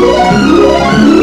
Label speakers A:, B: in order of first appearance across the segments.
A: Woo!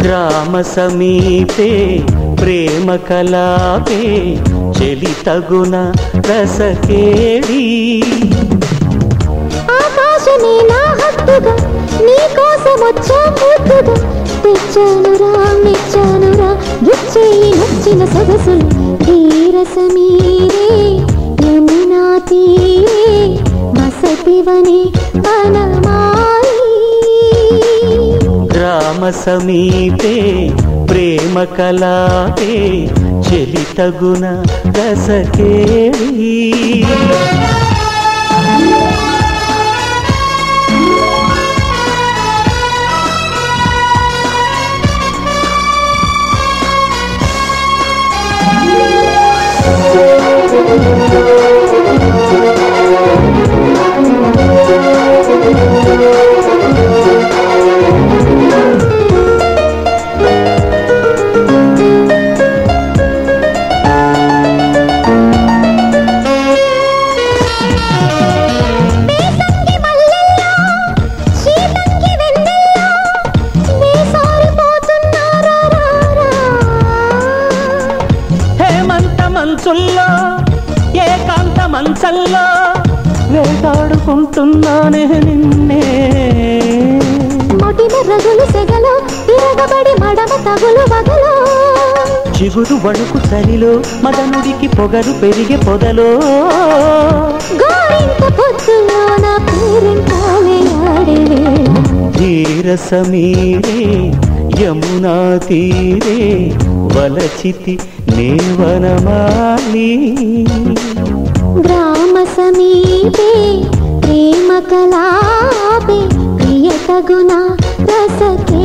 B: గ్రామ సమీపే ప్రేమ కలాపే చెలి తగున రసకేడి.
A: ఆకాశమే నా హద్దుగా నీ కోసం వచ్చా ముద్దుగా తెచ్చానురా మెచ్చానురా గిచ్చేయి నచ్చిన సొగసులు ధీర సమీరే యమునా తీరే వసతివనే
B: గ్రామ సమీపే ప్రేమ కలాపే చెలి తగున మంచుల్లో ఏకాంత మంచల్లో వేటాడుకుంటున్నానే నిన్నే.
A: మొటిమ రగులు సెగలో తిరగబడి మడమ తగులు వగలో
B: చిగురు వణుకు చలిలో మదనుడికి పొగరు పెరిగే పొదలో.
A: గోరింత పొద్దులో నా
B: యమునా తీరే వలచితి నేవనమాలి
A: గ్రామ సమీపే ప్రేమ కలాపే ప్రియ తగున రసకే.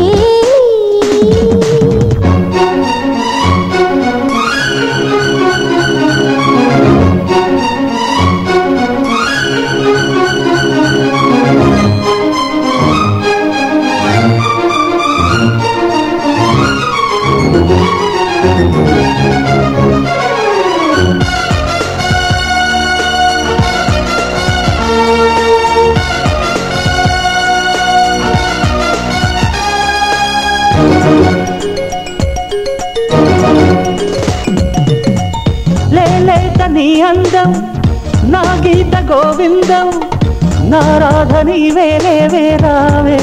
B: నీ అందం నా గీత గోవిందం నా రాధ నీవేలే వేరావే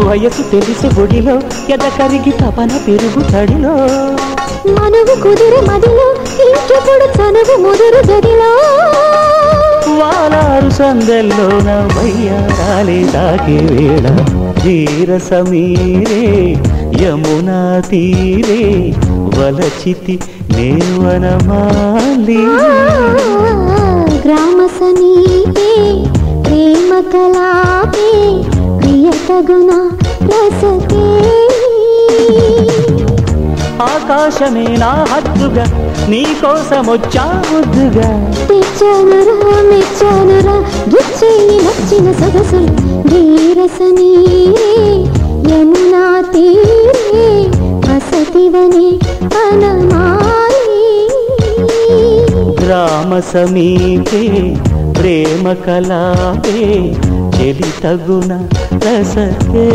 B: వయసు తెలిసి గుడిలో ఎద కరిగి తపన పెరుగు తడిలో.
A: మనవు కుదిరి మదిలో ఇంకెప్పుడు చనువు ముదురు గదిలో
B: వాలారు సందెల్లో నా వయ్యారాలే దాకే వేళ తీర సమీరే యమునా తీరే వలచితి నేవనమాలి
A: గ్రామ సమీపే ప్రేమ కలాపే ప్రియ తగున
B: ఆకాశమే నా హద్దుగా నీ కోసం వచ్చా ముద్దుగా
A: తెచ్చానురా మెచ్చానురా గిచ్చేయి నచ్చిన సొగసులు ధీర సమీరే యమునా తీరే వసతివనే వనమాలి
B: గ్రామ సమీపే ప్రేమ కలాపే చెలి తగున రసకేడి